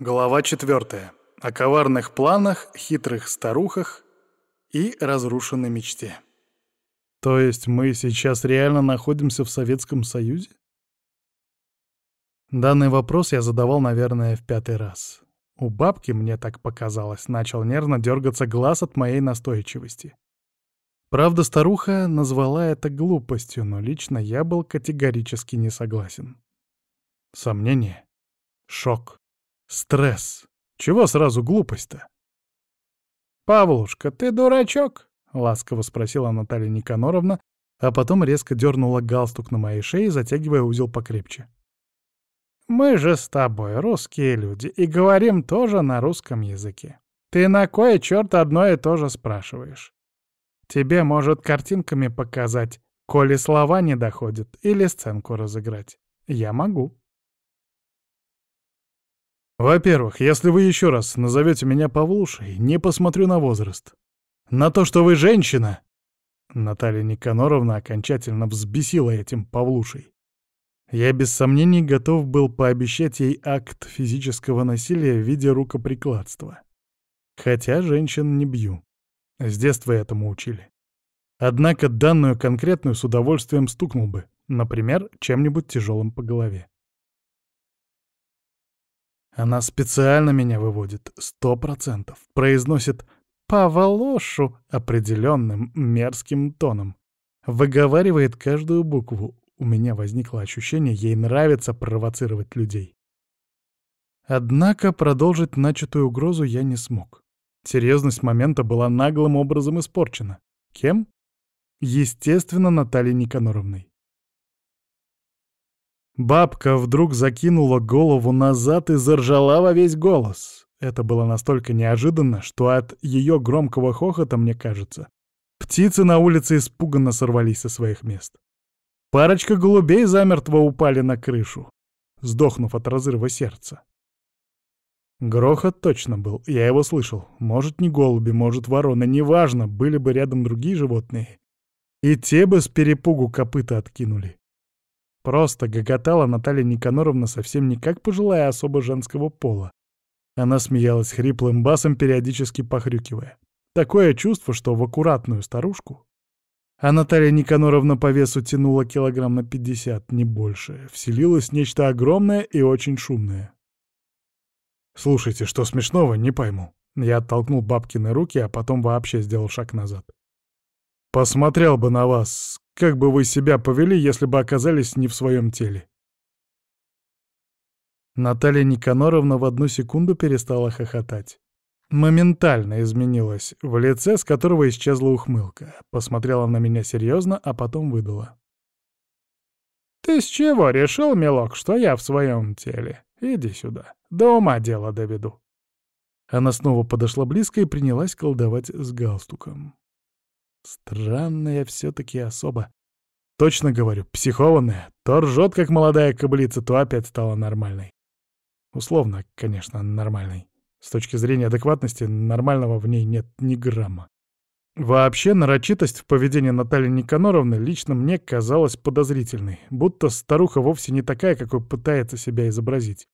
Глава четвертая. О коварных планах, хитрых старухах и разрушенной мечте. То есть мы сейчас реально находимся в Советском Союзе? Данный вопрос я задавал, наверное, в пятый раз. У бабки, мне так показалось, начал нервно дергаться глаз от моей настойчивости. Правда, старуха назвала это глупостью, но лично я был категорически не согласен. Сомнение, шок, Стресс. Чего сразу глупость-то? «Павлушка, ты дурачок?» — ласково спросила Наталья Никаноровна, а потом резко дернула галстук на моей шее, затягивая узел покрепче. «Мы же с тобой русские люди и говорим тоже на русском языке. Ты на кое черт одно и то же спрашиваешь? Тебе, может, картинками показать, коли слова не доходят, или сценку разыграть. Я могу». Во-первых, если вы еще раз назовете меня Павлушей, не посмотрю на возраст. На то, что вы женщина... Наталья Никаноровна окончательно взбесила этим Павлушей. Я без сомнений готов был пообещать ей акт физического насилия в виде рукоприкладства. Хотя женщин не бью. С детства этому учили. Однако данную конкретную с удовольствием стукнул бы, например, чем-нибудь тяжелым по голове. Она специально меня выводит, сто процентов. Произносит «Павалошу» определенным мерзким тоном. Выговаривает каждую букву. У меня возникло ощущение, ей нравится провоцировать людей. Однако продолжить начатую угрозу я не смог. Серьезность момента была наглым образом испорчена. Кем? Естественно, Натальей Никаноровной. Бабка вдруг закинула голову назад и заржала во весь голос. Это было настолько неожиданно, что от ее громкого хохота, мне кажется, птицы на улице испуганно сорвались со своих мест. Парочка голубей замертво упали на крышу, сдохнув от разрыва сердца. Грохот точно был, я его слышал. Может, не голуби, может, вороны, неважно, были бы рядом другие животные. И те бы с перепугу копыта откинули. Просто гоготала Наталья Никаноровна совсем не как пожилая особа женского пола. Она смеялась хриплым басом, периодически похрюкивая. Такое чувство, что в аккуратную старушку. А Наталья Никаноровна по весу тянула килограмм на пятьдесят, не больше. Вселилось нечто огромное и очень шумное. «Слушайте, что смешного, не пойму». Я оттолкнул бабкины руки, а потом вообще сделал шаг назад. «Посмотрел бы на вас, как бы вы себя повели, если бы оказались не в своем теле?» Наталья Никаноровна в одну секунду перестала хохотать. Моментально изменилась, в лице с которого исчезла ухмылка. Посмотрела на меня серьезно, а потом выдала. «Ты с чего решил, милок, что я в своем теле? Иди сюда, до ума дело доведу». Она снова подошла близко и принялась колдовать с галстуком. Странная все-таки особа. Точно говорю, психованная. То ржет, как молодая кобылица, то опять стала нормальной. Условно, конечно, нормальной. С точки зрения адекватности, нормального в ней нет ни грамма. Вообще, нарочитость в поведении Натальи Никаноровны лично мне казалась подозрительной, будто старуха вовсе не такая, какой пытается себя изобразить.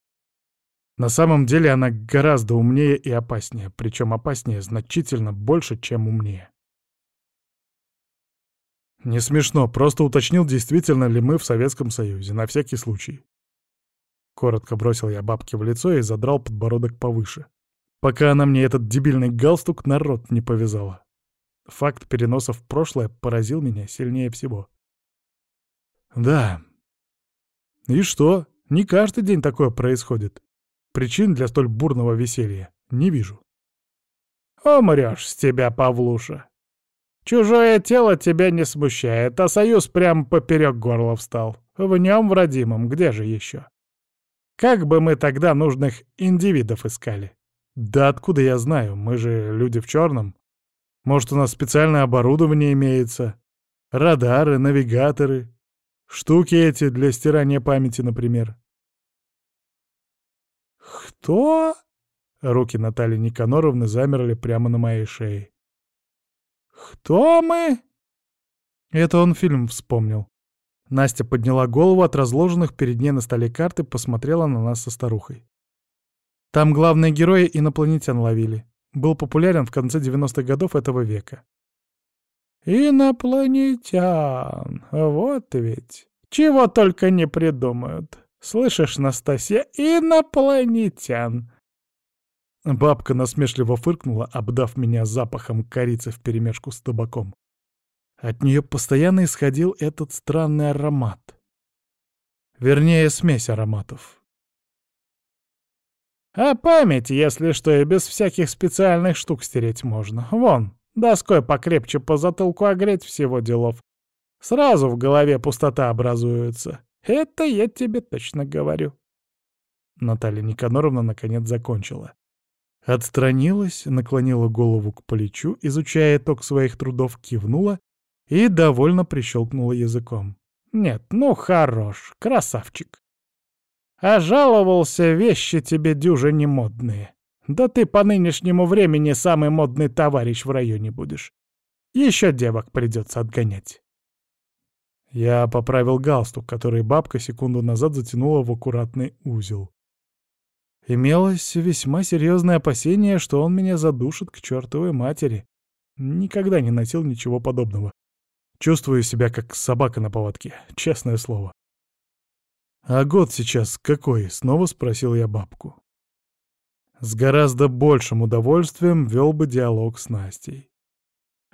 На самом деле она гораздо умнее и опаснее, причем опаснее значительно больше, чем умнее. Не смешно, просто уточнил, действительно ли мы в Советском Союзе, на всякий случай. Коротко бросил я бабке в лицо и задрал подбородок повыше. Пока она мне этот дебильный галстук на рот не повязала. Факт переноса в прошлое поразил меня сильнее всего. Да. И что? Не каждый день такое происходит. Причин для столь бурного веселья не вижу. «Умрёшь с тебя, Павлуша!» Чужое тело тебя не смущает, а союз прямо поперек горла встал. В нем, в родимом, где же еще? Как бы мы тогда нужных индивидов искали? Да откуда я знаю, мы же люди в черном. Может, у нас специальное оборудование имеется? Радары, навигаторы, штуки эти для стирания памяти, например. «Кто?» Руки Натальи Никаноровны замерли прямо на моей шее. «Кто мы?» Это он фильм вспомнил. Настя подняла голову от разложенных перед ней на столе карты, посмотрела на нас со старухой. Там главные герои инопланетян ловили. Был популярен в конце 90-х годов этого века. Инопланетян, вот ведь. Чего только не придумают. Слышишь, Настасья, инопланетян. Бабка насмешливо фыркнула, обдав меня запахом корицы вперемешку с табаком. От нее постоянно исходил этот странный аромат. Вернее, смесь ароматов. А память, если что, и без всяких специальных штук стереть можно. Вон, доской покрепче по затылку огреть всего делов. Сразу в голове пустота образуется. Это я тебе точно говорю. Наталья Никаноровна наконец закончила. Отстранилась, наклонила голову к плечу, изучая итог своих трудов, кивнула и довольно прищелкнула языком. «Нет, ну хорош, красавчик. А жаловался, вещи тебе дюже не модные. Да ты по нынешнему времени самый модный товарищ в районе будешь. Еще девок придется отгонять». Я поправил галстук, который бабка секунду назад затянула в аккуратный узел. Имелось весьма серьезное опасение, что он меня задушит к чертовой матери. Никогда не носил ничего подобного. Чувствую себя как собака на поводке, честное слово. «А год сейчас какой?» — снова спросил я бабку. С гораздо большим удовольствием вел бы диалог с Настей.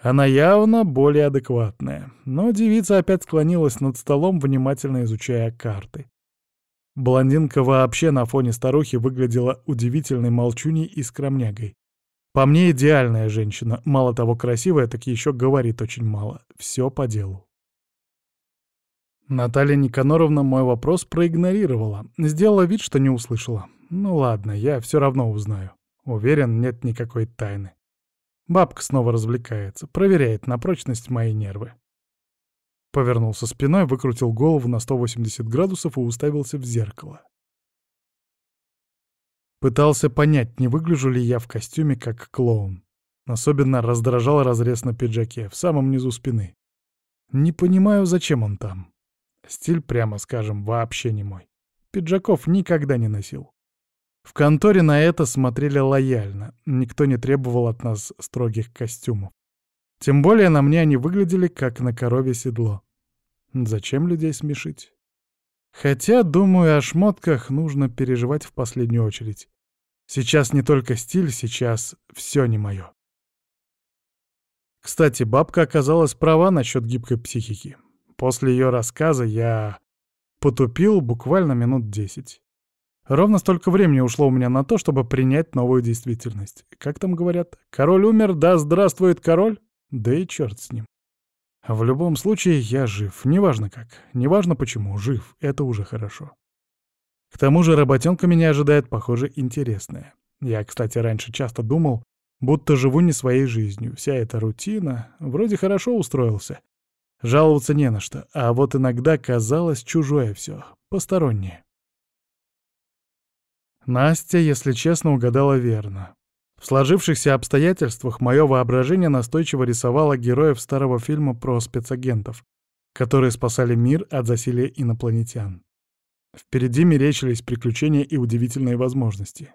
Она явно более адекватная, но девица опять склонилась над столом, внимательно изучая карты. Блондинка вообще на фоне старухи выглядела удивительной молчуней и скромнягой. По мне идеальная женщина, мало того красивая, так еще говорит очень мало. Все по делу. Наталья Никаноровна мой вопрос проигнорировала, сделала вид, что не услышала. Ну ладно, я все равно узнаю. Уверен, нет никакой тайны. Бабка снова развлекается, проверяет на прочность мои нервы. Повернулся спиной, выкрутил голову на 180 градусов и уставился в зеркало. Пытался понять, не выгляжу ли я в костюме как клоун. Особенно раздражал разрез на пиджаке, в самом низу спины. Не понимаю, зачем он там. Стиль, прямо скажем, вообще не мой. Пиджаков никогда не носил. В конторе на это смотрели лояльно, никто не требовал от нас строгих костюмов. Тем более на мне они выглядели как на корове седло. Зачем людей смешить? Хотя, думаю, о шмотках нужно переживать в последнюю очередь. Сейчас не только стиль, сейчас все не мое. Кстати, бабка оказалась права насчет гибкой психики. После ее рассказа я потупил буквально минут десять. Ровно столько времени ушло у меня на то, чтобы принять новую действительность. Как там говорят? Король умер, да здравствует король? Да и черт с ним. В любом случае, я жив. Неважно как. Неважно почему. Жив. Это уже хорошо. К тому же работенка меня ожидает, похоже, интересная. Я, кстати, раньше часто думал, будто живу не своей жизнью. Вся эта рутина. Вроде хорошо устроился. Жаловаться не на что. А вот иногда казалось чужое все. Постороннее. Настя, если честно, угадала верно. В сложившихся обстоятельствах мое воображение настойчиво рисовало героев старого фильма про спецагентов, которые спасали мир от засилия инопланетян. Впереди мерещились приключения и удивительные возможности.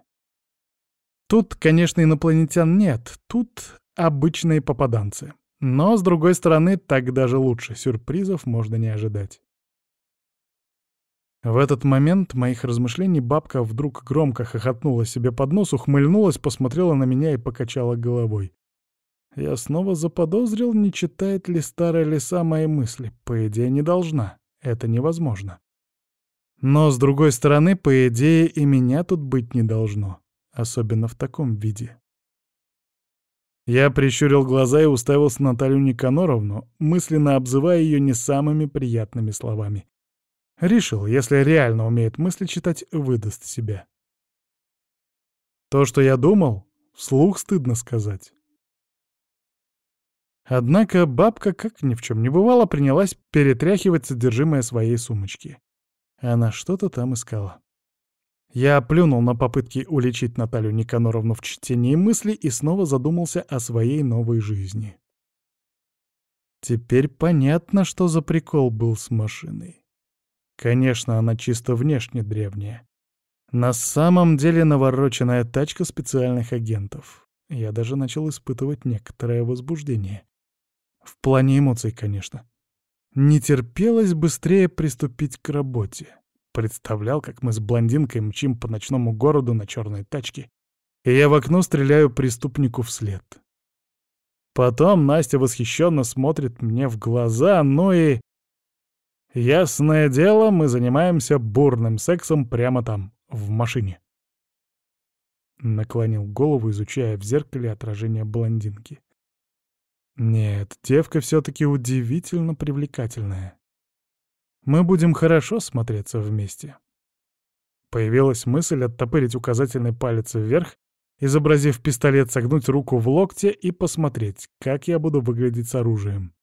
Тут, конечно, инопланетян нет, тут обычные попаданцы. Но, с другой стороны, так даже лучше, сюрпризов можно не ожидать. В этот момент моих размышлений бабка вдруг громко хохотнула себе под нос, ухмыльнулась, посмотрела на меня и покачала головой. Я снова заподозрил, не читает ли старая лиса мои мысли. По идее, не должна. Это невозможно. Но, с другой стороны, по идее, и меня тут быть не должно. Особенно в таком виде. Я прищурил глаза и уставился на Наталью Никаноровну, мысленно обзывая ее не самыми приятными словами. Решил, если реально умеет мысли читать, выдаст себя. То, что я думал, вслух стыдно сказать. Однако бабка, как ни в чем не бывало, принялась перетряхивать содержимое своей сумочки. Она что-то там искала. Я плюнул на попытки уличить Наталью Никаноровну в чтении мыслей и снова задумался о своей новой жизни. Теперь понятно, что за прикол был с машиной. Конечно, она чисто внешне древняя. На самом деле навороченная тачка специальных агентов. Я даже начал испытывать некоторое возбуждение. В плане эмоций, конечно. Не терпелось быстрее приступить к работе. Представлял, как мы с блондинкой мчим по ночному городу на черной тачке, и я в окно стреляю преступнику вслед. Потом Настя восхищенно смотрит мне в глаза, ну и... Ясное дело, мы занимаемся бурным сексом прямо там, в машине. Наклонил голову, изучая в зеркале отражение блондинки. Нет, девка все-таки удивительно привлекательная. Мы будем хорошо смотреться вместе. Появилась мысль оттопырить указательный палец вверх изобразив пистолет, согнуть руку в локте и посмотреть, как я буду выглядеть с оружием.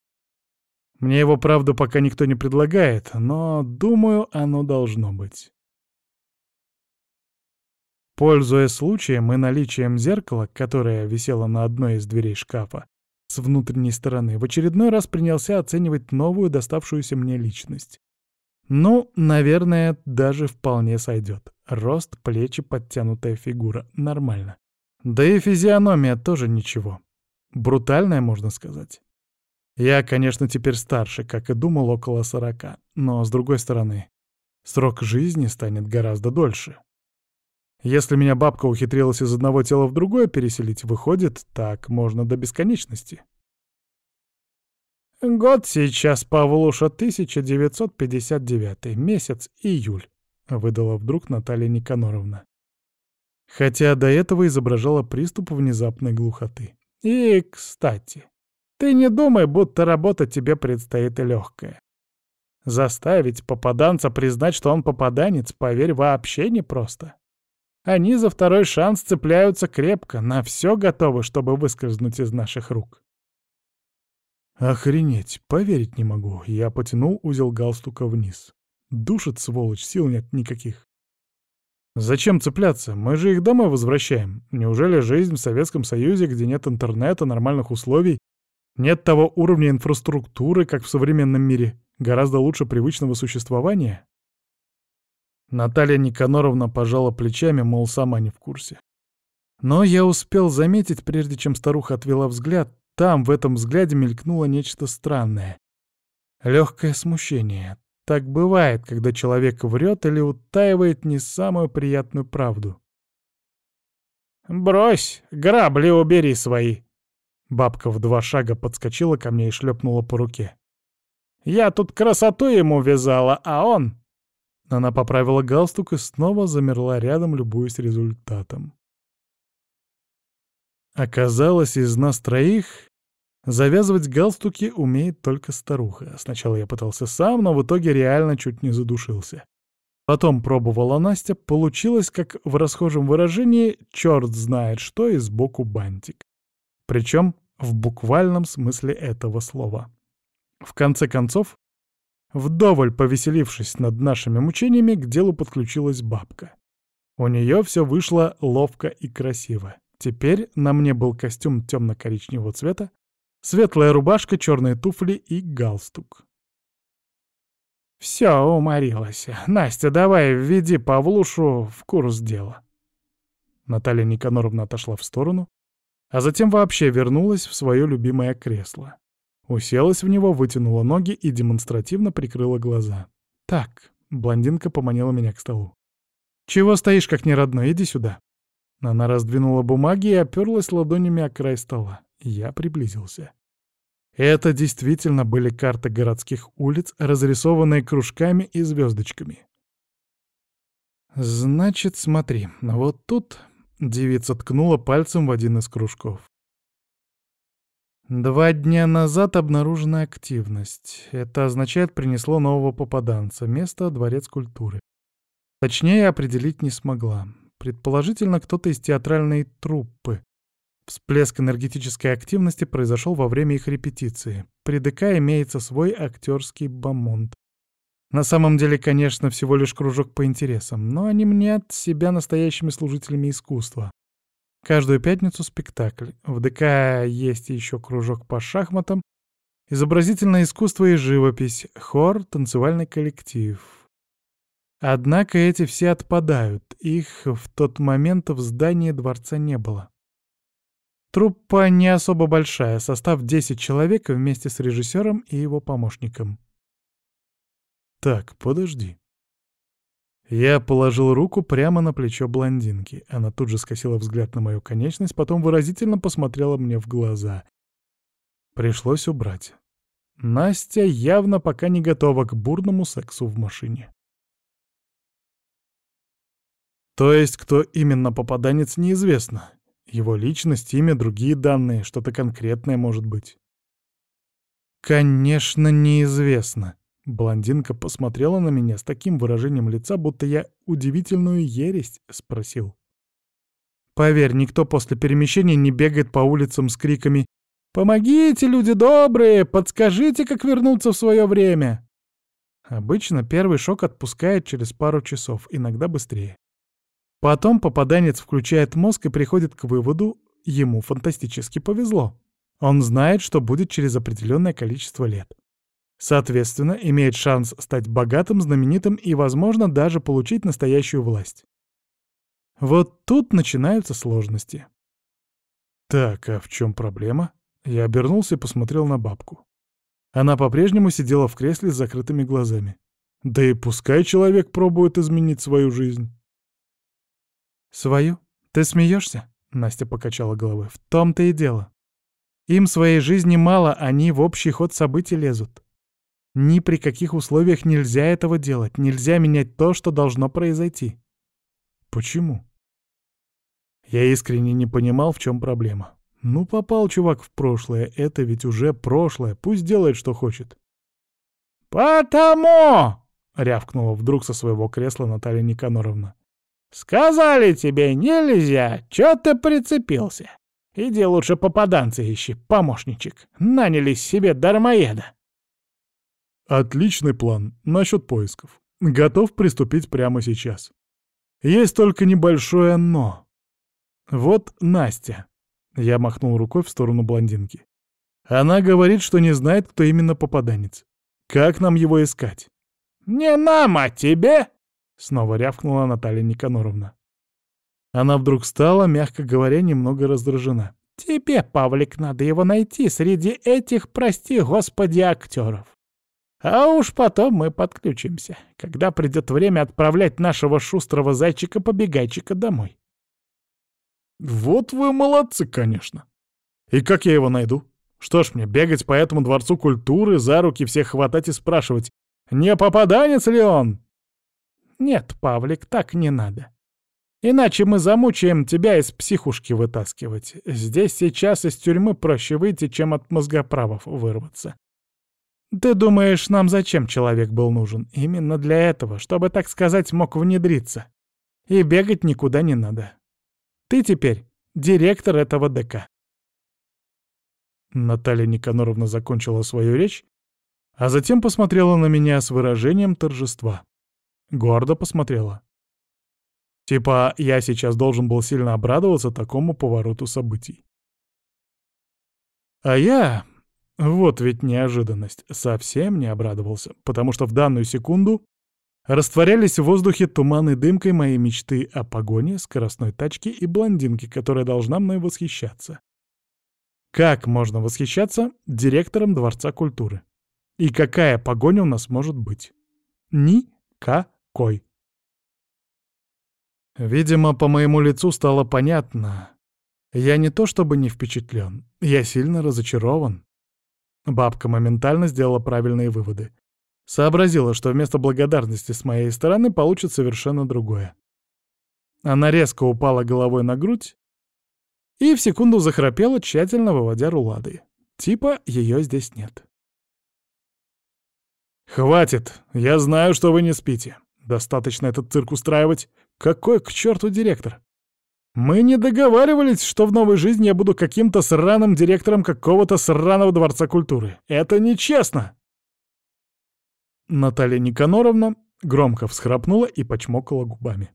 Мне его, правда, пока никто не предлагает, но, думаю, оно должно быть. Пользуясь случаем и наличием зеркала, которое висело на одной из дверей шкафа, с внутренней стороны, в очередной раз принялся оценивать новую доставшуюся мне личность. Ну, наверное, даже вполне сойдет. Рост, плечи, подтянутая фигура. Нормально. Да и физиономия тоже ничего. Брутальная, можно сказать. Я, конечно, теперь старше, как и думал, около сорока. Но, с другой стороны, срок жизни станет гораздо дольше. Если меня бабка ухитрилась из одного тела в другое переселить, выходит, так можно до бесконечности. Год сейчас, Павлуша, 1959, месяц июль, — выдала вдруг Наталья Никаноровна хотя до этого изображала приступ внезапной глухоты. И, кстати, ты не думай, будто работа тебе предстоит легкая. Заставить попаданца признать, что он попаданец, поверь, вообще непросто. Они за второй шанс цепляются крепко, на все готовы, чтобы выскользнуть из наших рук. Охренеть, поверить не могу. Я потянул узел галстука вниз. Душит, сволочь, сил нет никаких. Зачем цепляться? Мы же их домой возвращаем. Неужели жизнь в Советском Союзе, где нет интернета, нормальных условий, нет того уровня инфраструктуры, как в современном мире, гораздо лучше привычного существования? Наталья Никаноровна пожала плечами, мол, сама не в курсе. Но я успел заметить, прежде чем старуха отвела взгляд, там, в этом взгляде, мелькнуло нечто странное. Легкое смущение, так бывает, когда человек врет или утаивает не самую приятную правду. «Брось, грабли убери свои!» Бабка в два шага подскочила ко мне и шлепнула по руке. «Я тут красоту ему вязала, а он...» Она поправила галстук и снова замерла рядом, любуясь результатом. Оказалось, из нас троих Завязывать галстуки умеет только старуха. Сначала я пытался сам, но в итоге реально чуть не задушился. Потом пробовала Настя, получилось, как в расхожем выражении «черт знает что» и сбоку бантик. Причем в буквальном смысле этого слова. В конце концов, вдоволь повеселившись над нашими мучениями, к делу подключилась бабка. У нее все вышло ловко и красиво. Теперь на мне был костюм темно-коричневого цвета, Светлая рубашка, черные туфли и галстук. «Все, уморилась. Настя, давай введи Павлушу в курс дела». Наталья Никаноровна отошла в сторону, а затем вообще вернулась в свое любимое кресло. Уселась в него, вытянула ноги и демонстративно прикрыла глаза. «Так», — блондинка поманила меня к столу. «Чего стоишь, как неродной? Иди сюда». Она раздвинула бумаги и оперлась ладонями о край стола. Я приблизился. Это действительно были карты городских улиц, разрисованные кружками и звездочками. «Значит, смотри, вот тут...» — девица ткнула пальцем в один из кружков. Два дня назад обнаружена активность. Это означает, принесло нового попаданца. Место — дворец культуры. Точнее определить не смогла. Предположительно, кто-то из театральной труппы. Всплеск энергетической активности произошел во время их репетиции. При ДК имеется свой актерский бомонд. На самом деле, конечно, всего лишь кружок по интересам, но они мнят себя настоящими служителями искусства. Каждую пятницу спектакль. В ДК есть еще кружок по шахматам, изобразительное искусство и живопись, хор, танцевальный коллектив. Однако эти все отпадают, их в тот момент в здании дворца не было. Труппа не особо большая, состав 10 человек вместе с режиссером и его помощником. Так, подожди. Я положил руку прямо на плечо блондинки. Она тут же скосила взгляд на мою конечность, потом выразительно посмотрела мне в глаза. Пришлось убрать. Настя явно пока не готова к бурному сексу в машине. То есть, кто именно попаданец, неизвестно. Его личность, имя, другие данные, что-то конкретное может быть. Конечно, неизвестно. Блондинка посмотрела на меня с таким выражением лица, будто я удивительную ересь спросил. Поверь, никто после перемещения не бегает по улицам с криками «Помогите, люди добрые! Подскажите, как вернуться в свое время!» Обычно первый шок отпускает через пару часов, иногда быстрее. Потом попаданец включает мозг и приходит к выводу, ему фантастически повезло. Он знает, что будет через определенное количество лет. Соответственно, имеет шанс стать богатым, знаменитым и, возможно, даже получить настоящую власть. Вот тут начинаются сложности. Так, а в чем проблема? Я обернулся и посмотрел на бабку. Она по-прежнему сидела в кресле с закрытыми глазами. Да и пускай человек пробует изменить свою жизнь. «Свою? Ты смеешься?» — Настя покачала головой. «В том-то и дело. Им своей жизни мало, они в общий ход событий лезут. Ни при каких условиях нельзя этого делать, нельзя менять то, что должно произойти». «Почему?» Я искренне не понимал, в чем проблема. Ну, попал чувак в прошлое, это ведь уже прошлое, пусть делает, что хочет. «Потому!» — рявкнула вдруг со своего кресла Наталья Никаноровна. «Сказали тебе нельзя, чё ты прицепился? Иди лучше попаданца ищи, помощничек. Нанялись себе дармоеда». Отличный план насчет поисков. Готов приступить прямо сейчас. Есть только небольшое «но». Вот Настя. Я махнул рукой в сторону блондинки. Она говорит, что не знает, кто именно попаданец. Как нам его искать? «Не нам, а тебе!» Снова рявкнула Наталья Никаноровна. Она вдруг стала, мягко говоря, немного раздражена. «Тебе, Павлик, надо его найти среди этих, прости господи, актеров. А уж потом мы подключимся, когда придет время отправлять нашего шустрого зайчика-побегайчика домой». «Вот вы молодцы, конечно. И как я его найду? Что ж мне, бегать по этому дворцу культуры, за руки всех хватать и спрашивать, не попаданец ли он?» «Нет, Павлик, так не надо. Иначе мы замучаем тебя из психушки вытаскивать. Здесь сейчас из тюрьмы проще выйти, чем от мозгоправов вырваться. Ты думаешь, нам зачем человек был нужен? Именно для этого, чтобы, так сказать, мог внедриться. И бегать никуда не надо. Ты теперь директор этого ДК». Наталья Никаноровна закончила свою речь, а затем посмотрела на меня с выражением торжества. Гордо посмотрела. Типа, я сейчас должен был сильно обрадоваться такому повороту событий. А я, вот ведь неожиданность, совсем не обрадовался, потому что в данную секунду растворялись в воздухе туманной дымкой моей мечты о погоне, скоростной тачке и блондинке, которая должна мной восхищаться. Как можно восхищаться директором Дворца культуры? И какая погоня у нас может быть? Ни-ка кой. Видимо, по моему лицу стало понятно. Я не то чтобы не впечатлен, я сильно разочарован. Бабка моментально сделала правильные выводы. Сообразила, что вместо благодарности с моей стороны получит совершенно другое. Она резко упала головой на грудь и в секунду захрапела, тщательно выводя рулады. Типа ее здесь нет. «Хватит! Я знаю, что вы не спите. Достаточно этот цирк устраивать. Какой к черту директор? Мы не договаривались, что в новой жизни я буду каким-то сраным директором какого-то сраного дворца культуры. Это нечестно!» Наталья Никаноровна громко всхрапнула и почмокала губами.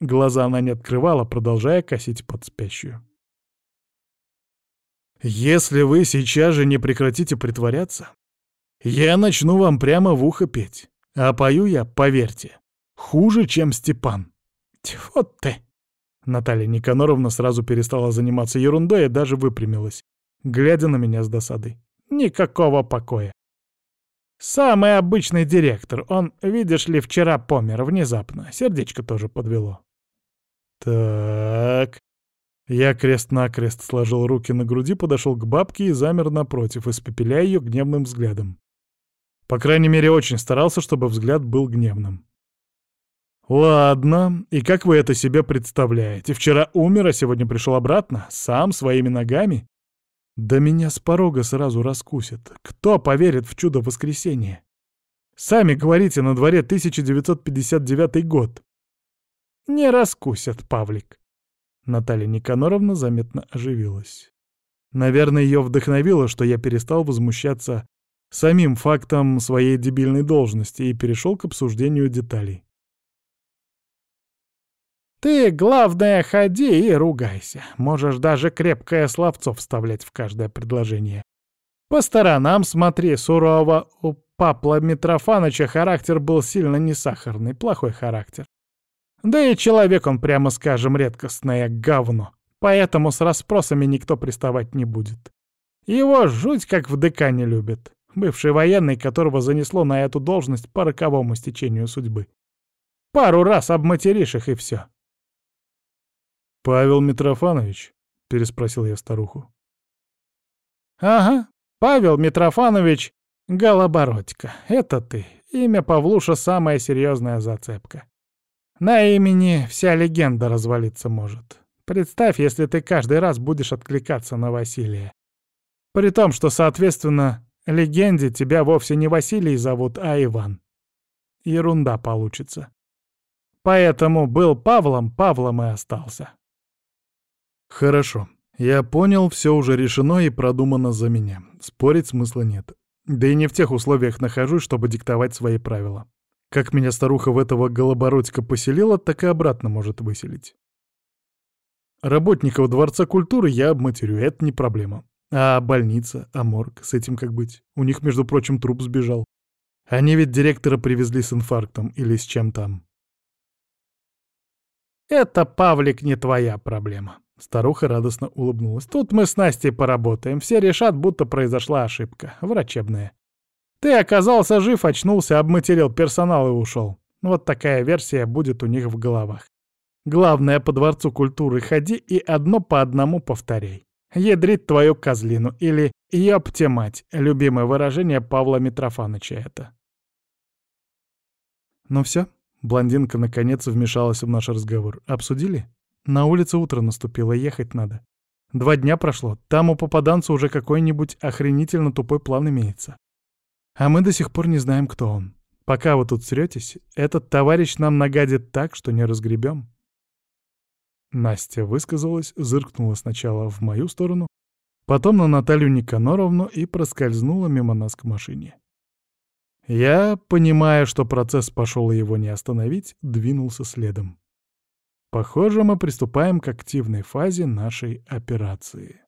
Глаза она не открывала, продолжая косить под спящую. «Если вы сейчас же не прекратите притворяться, я начну вам прямо в ухо петь. А пою я, поверьте, Хуже, чем Степан. Тьфу ты! Наталья Никаноровна сразу перестала заниматься ерундой и даже выпрямилась, глядя на меня с досадой. Никакого покоя. Самый обычный директор. Он, видишь ли, вчера помер внезапно. Сердечко тоже подвело. Так. Я крест-накрест сложил руки на груди, подошел к бабке и замер напротив, испепеляя ее гневным взглядом. По крайней мере, очень старался, чтобы взгляд был гневным. «Ладно, и как вы это себе представляете? Вчера умер, а сегодня пришел обратно? Сам, своими ногами? Да меня с порога сразу раскусят. Кто поверит в чудо воскресения? Сами говорите, на дворе 1959 год». «Не раскусят, Павлик». Наталья Никаноровна заметно оживилась. Наверное, ее вдохновило, что я перестал возмущаться самим фактом своей дебильной должности и перешел к обсуждению деталей. Ты, главное, ходи и ругайся. Можешь даже крепкое словцо вставлять в каждое предложение. По сторонам смотри сурово. У Папла Митрофановича характер был сильно не сахарный, плохой характер. Да и человек он, прямо скажем, редкостное говно. Поэтому с расспросами никто приставать не будет. Его жуть как в ДК не любит. Бывший военный, которого занесло на эту должность по роковому стечению судьбы. Пару раз обматеришь их и все. «Павел Митрофанович?» — переспросил я старуху. «Ага, Павел Митрофанович Голобородько. Это ты. Имя Павлуша — самая серьезная зацепка. На имени вся легенда развалиться может. Представь, если ты каждый раз будешь откликаться на Василия. При том, что, соответственно, легенде тебя вовсе не Василий зовут, а Иван. Ерунда получится. Поэтому был Павлом, Павлом и остался. Хорошо. Я понял, все уже решено и продумано за меня. Спорить смысла нет. Да и не в тех условиях нахожусь, чтобы диктовать свои правила. Как меня старуха в этого голобородька поселила, так и обратно может выселить. Работников Дворца культуры я обматерю, это не проблема. А больница, а морг, с этим как быть? У них, между прочим, труп сбежал. Они ведь директора привезли с инфарктом или с чем там. Это, Павлик, не твоя проблема. Старуха радостно улыбнулась. «Тут мы с Настей поработаем. Все решат, будто произошла ошибка. Врачебная. Ты оказался жив, очнулся, обматерил персонал и ушел. Вот такая версия будет у них в головах. Главное, по Дворцу культуры ходи и одно по одному повторяй. Ядрит твою козлину или «ёпте мать» — любимое выражение Павла Митрофаныча это. «Ну все, блондинка наконец вмешалась в наш разговор. «Обсудили?» На улице утро наступило, ехать надо. Два дня прошло, там у попаданца уже какой-нибудь охренительно тупой план имеется. А мы до сих пор не знаем, кто он. Пока вы тут сретесь, этот товарищ нам нагадит так, что не разгребем. Настя высказалась, зыркнула сначала в мою сторону, потом на Наталью Никаноровну и проскользнула мимо нас к машине. Я, понимая, что процесс пошел и его не остановить, двинулся следом. Похоже, мы приступаем к активной фазе нашей операции.